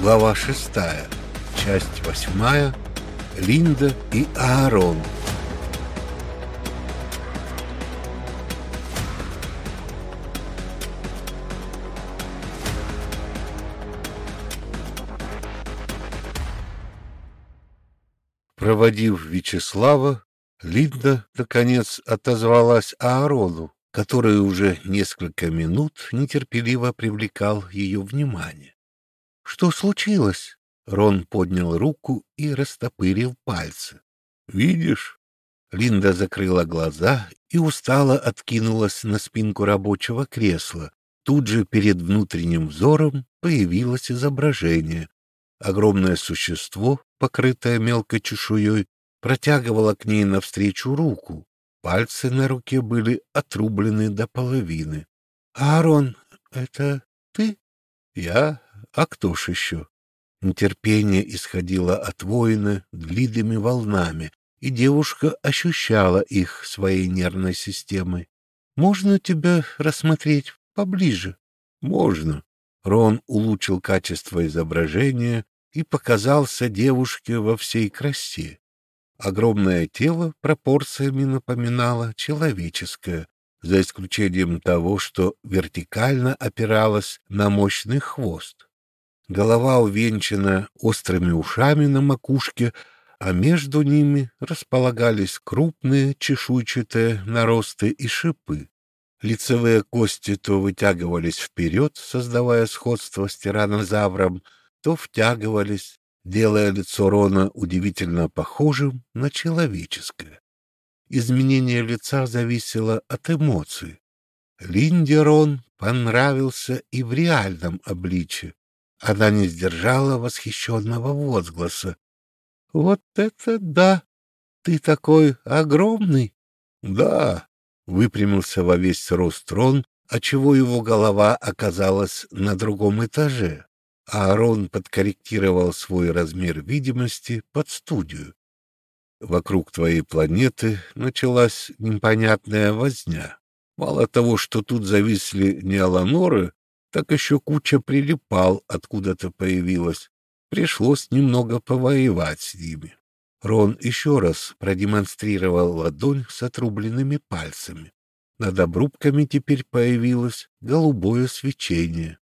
Глава шестая. Часть восьмая. Линда и Аарон. Проводив Вячеслава, Линда, наконец, отозвалась Аарону, который уже несколько минут нетерпеливо привлекал ее внимание. — Что случилось? Рон поднял руку и растопырил пальцы. «Видишь?» Линда закрыла глаза и устало откинулась на спинку рабочего кресла. Тут же перед внутренним взором появилось изображение. Огромное существо, покрытое мелкой чешуей, протягивало к ней навстречу руку. Пальцы на руке были отрублены до половины. — Аарон, это ты? — Я? А кто ж еще? Нетерпение исходило от воина длинными волнами, и девушка ощущала их своей нервной системой. «Можно тебя рассмотреть поближе?» «Можно». Рон улучшил качество изображения и показался девушке во всей красе. Огромное тело пропорциями напоминало человеческое, за исключением того, что вертикально опиралось на мощный хвост голова увенчана острыми ушами на макушке, а между ними располагались крупные чешуйчатые наросты и шипы. Лицевые кости то вытягивались вперед, создавая сходство с тиранозавром, то втягивались, делая лицо Рона удивительно похожим на человеческое. Изменение лица зависело от эмоций. Линде Рон понравился и в реальном обличье. Она не сдержала восхищенного возгласа. — Вот это да! Ты такой огромный! — Да! — выпрямился во весь рост Рон, отчего его голова оказалась на другом этаже. А Арон подкорректировал свой размер видимости под студию. Вокруг твоей планеты началась непонятная возня. Мало того, что тут зависли не Аланоры, так еще куча прилипал откуда-то появилась. Пришлось немного повоевать с ними. Рон еще раз продемонстрировал ладонь с отрубленными пальцами. Над обрубками теперь появилось голубое свечение.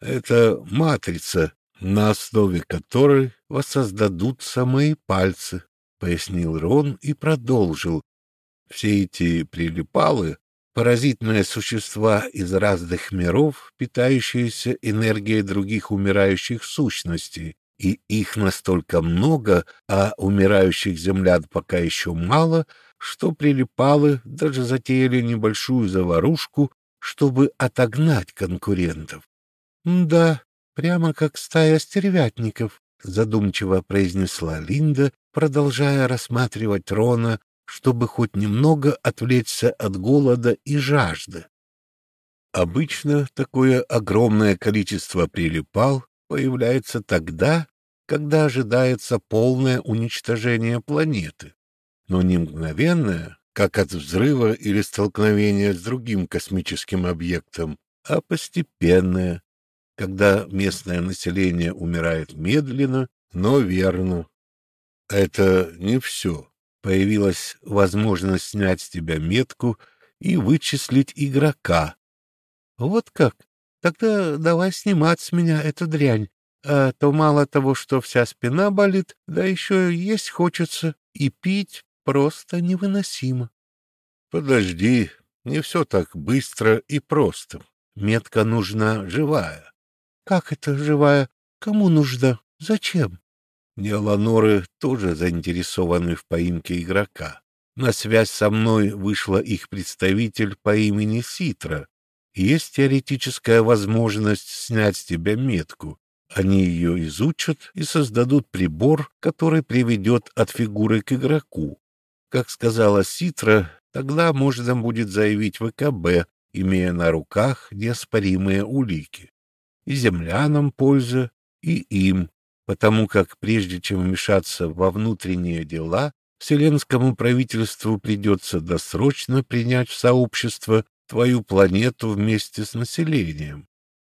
Это матрица, на основе которой воссоздадутся мои пальцы, — пояснил Рон и продолжил. Все эти прилипалы Паразитные существа из разных миров, питающиеся энергией других умирающих сущностей, и их настолько много, а умирающих землян пока еще мало, что прилипалы даже затеяли небольшую заварушку, чтобы отогнать конкурентов. — Да, прямо как стая стервятников, — задумчиво произнесла Линда, продолжая рассматривать Рона чтобы хоть немного отвлечься от голода и жажды. Обычно такое огромное количество прилипал появляется тогда, когда ожидается полное уничтожение планеты, но не мгновенное, как от взрыва или столкновения с другим космическим объектом, а постепенное, когда местное население умирает медленно, но верно. Это не все появилась возможность снять с тебя метку и вычислить игрока. — Вот как? Тогда давай снимать с меня эту дрянь, а то мало того, что вся спина болит, да еще есть хочется, и пить просто невыносимо. — Подожди, не все так быстро и просто. Метка нужна живая. — Как это живая? Кому нужна? Зачем? Неоланоры тоже заинтересованы в поимке игрока. На связь со мной вышла их представитель по имени Ситра. Есть теоретическая возможность снять с тебя метку. Они ее изучат и создадут прибор, который приведет от фигуры к игроку. Как сказала Ситра, тогда можно будет заявить ВКБ, имея на руках неоспоримые улики. И землянам польза, и им, потому как прежде чем вмешаться во внутренние дела, вселенскому правительству придется досрочно принять в сообщество твою планету вместе с населением.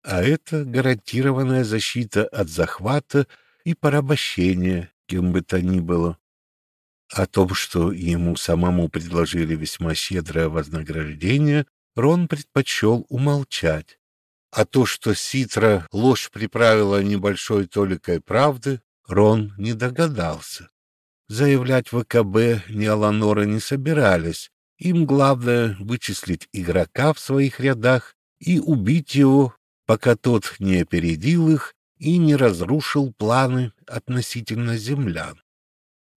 а это гарантированная защита от захвата и порабощения, кем бы то ни было. О том, что ему самому предложили весьма щедрое вознаграждение, Рон предпочел умолчать. А то, что Ситра ложь приправила небольшой толикой правды, Рон не догадался. Заявлять ВКБ ни Аланора не собирались. Им главное вычислить игрока в своих рядах и убить его, пока тот не опередил их и не разрушил планы относительно землян.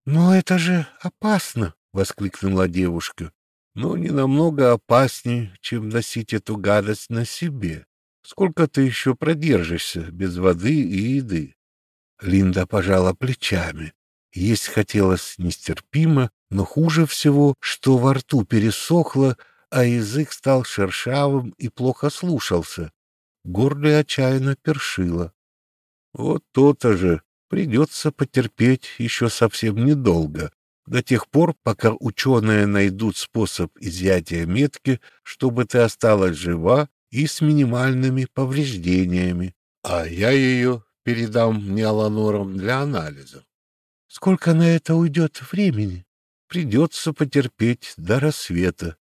«Но это же опасно!» — воскликнула девушка. «Но не намного опаснее, чем носить эту гадость на себе. Сколько ты еще продержишься без воды и еды?» Линда пожала плечами. Есть хотелось нестерпимо, но хуже всего, что во рту пересохло, а язык стал шершавым и плохо слушался. Горле отчаянно першило. Вот то-то же придется потерпеть еще совсем недолго, до тех пор, пока ученые найдут способ изъятия метки, чтобы ты осталась жива и с минимальными повреждениями, а я ее передам Неоланорам для анализа. Сколько на это уйдет времени? Придется потерпеть до рассвета.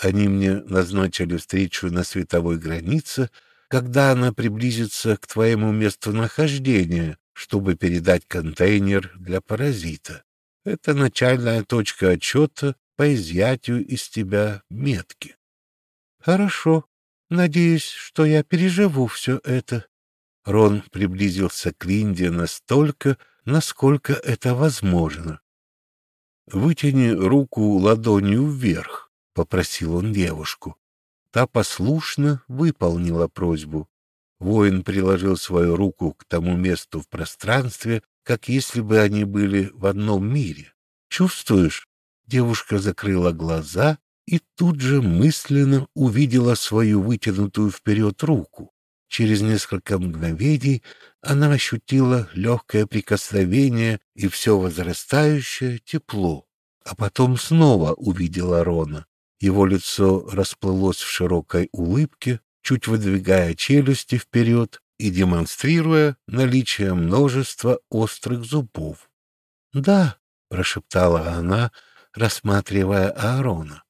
Они мне назначили встречу на световой границе, когда она приблизится к твоему месту нахождения, чтобы передать контейнер для паразита. Это начальная точка отчета по изъятию из тебя метки. Хорошо. Надеюсь, что я переживу все это. Рон приблизился к Линде настолько, насколько это возможно. «Вытяни руку ладонью вверх», — попросил он девушку. Та послушно выполнила просьбу. Воин приложил свою руку к тому месту в пространстве, как если бы они были в одном мире. «Чувствуешь?» Девушка закрыла глаза и тут же мысленно увидела свою вытянутую вперед руку. Через несколько мгновений она ощутила легкое прикосновение и все возрастающее тепло, а потом снова увидела Рона. Его лицо расплылось в широкой улыбке, чуть выдвигая челюсти вперед и демонстрируя наличие множества острых зубов. «Да», — прошептала она, рассматривая Аарона.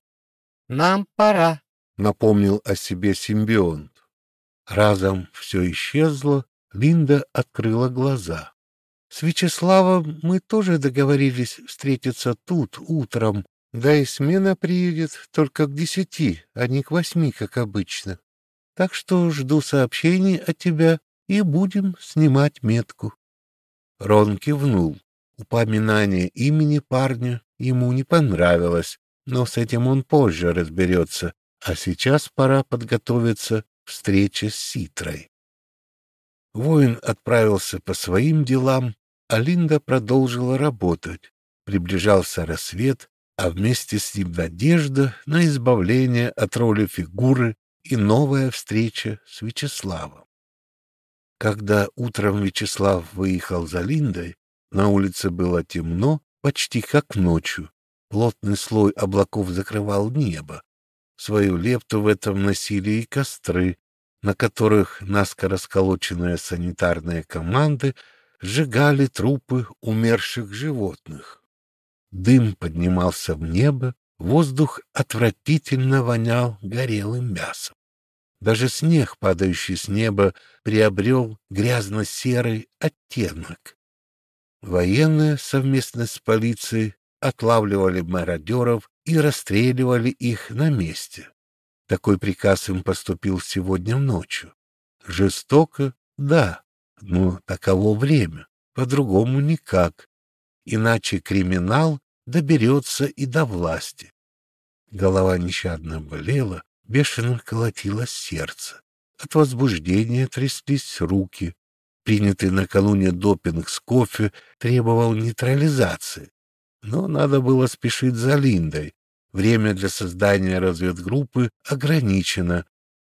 «Нам пора», — напомнил о себе симбионт. Разом все исчезло, Линда открыла глаза. «С Вячеславом мы тоже договорились встретиться тут утром, да и смена приедет только к десяти, а не к восьми, как обычно. Так что жду сообщений от тебя и будем снимать метку. Рон кивнул. Упоминание имени парня ему не понравилось, но с этим он позже разберется, а сейчас пора подготовиться к встрече с Ситрой. Воин отправился по своим делам, а Линда продолжила работать. Приближался рассвет, а вместе с ним надежда на избавление от роли фигуры и новая встреча с Вячеславом. Когда утром Вячеслав выехал за Линдой, на улице было темно, почти как ночью. Плотный слой облаков закрывал небо. Свою лепту в этом носили и костры, на которых наскоро сколоченные санитарные команды сжигали трупы умерших животных. Дым поднимался в небо, Воздух отвратительно вонял горелым мясом. Даже снег, падающий с неба, приобрел грязно-серый оттенок. Военные совместно с полицией отлавливали мародеров и расстреливали их на месте. Такой приказ им поступил сегодня ночью. Жестоко, да, но таково время, по-другому никак. Иначе криминал доберется и до власти. Голова нещадно болела, бешено колотилось сердце. От возбуждения тряслись руки. Принятый накануне допинг с кофе требовал нейтрализации. Но надо было спешить за Линдой. Время для создания разведгруппы ограничено,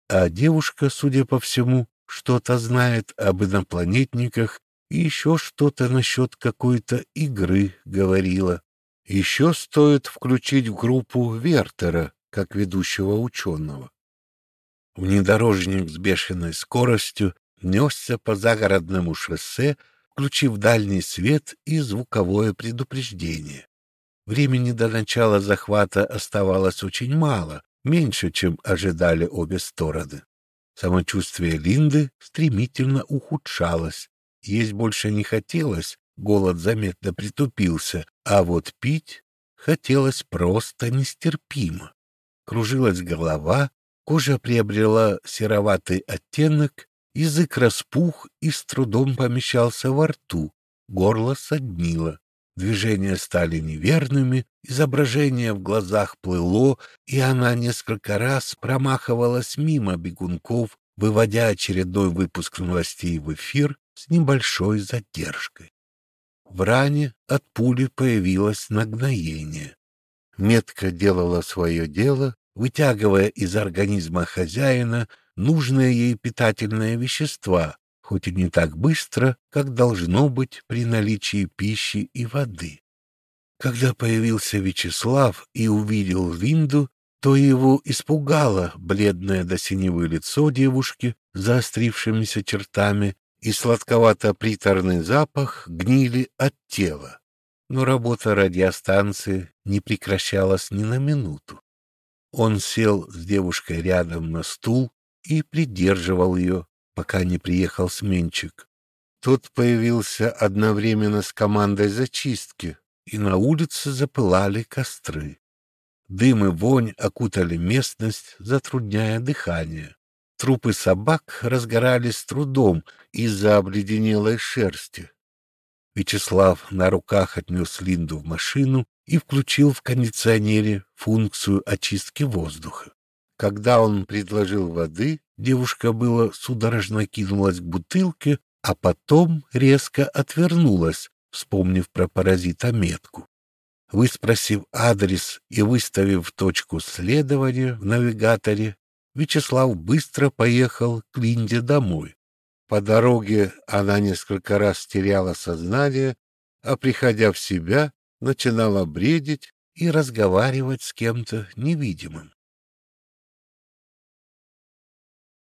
а девушка, судя по всему, что-то знает об инопланетниках и еще что-то насчет какой-то игры говорила. Еще стоит включить в группу Вертера как ведущего ученого. Внедорожник с бешеной скоростью несся по загородному шоссе, включив дальний свет и звуковое предупреждение. Времени до начала захвата оставалось очень мало, меньше, чем ожидали обе стороны. Самочувствие Линды стремительно ухудшалось. Есть больше не хотелось, голод заметно притупился, а вот пить хотелось просто нестерпимо. Кружилась голова, кожа приобрела сероватый оттенок, язык распух и с трудом помещался во рту, горло соднило. Движения стали неверными, изображение в глазах плыло, и она несколько раз промахивалась мимо бегунков, выводя очередной выпуск новостей в эфир с небольшой задержкой. В ране от пули появилось нагноение. Метка делала свое дело, вытягивая из организма хозяина нужные ей питательные вещества, хоть и не так быстро, как должно быть при наличии пищи и воды. Когда появился Вячеслав и увидел Линду, то его испугало бледное до синевы лицо девушки заострившимися чертами и сладковато-приторный запах гнили от тела. Но работа радиостанции не прекращалась ни на минуту. Он сел с девушкой рядом на стул и придерживал ее, пока не приехал сменщик. Тот появился одновременно с командой зачистки, и на улице запылали костры. Дым и вонь окутали местность, затрудняя дыхание. Трупы собак разгорались трудом из-за обледенелой шерсти. Вячеслав на руках отнес Линду в машину и включил в кондиционере функцию очистки воздуха. Когда он предложил воды, девушка было судорожно кинулась к бутылке, а потом резко отвернулась, вспомнив про паразита метку. Выспросив адрес и выставив точку следования в навигаторе, Вячеслав быстро поехал к Линде домой. По дороге она несколько раз теряла сознание, а, приходя в себя, начинала бредить и разговаривать с кем-то невидимым.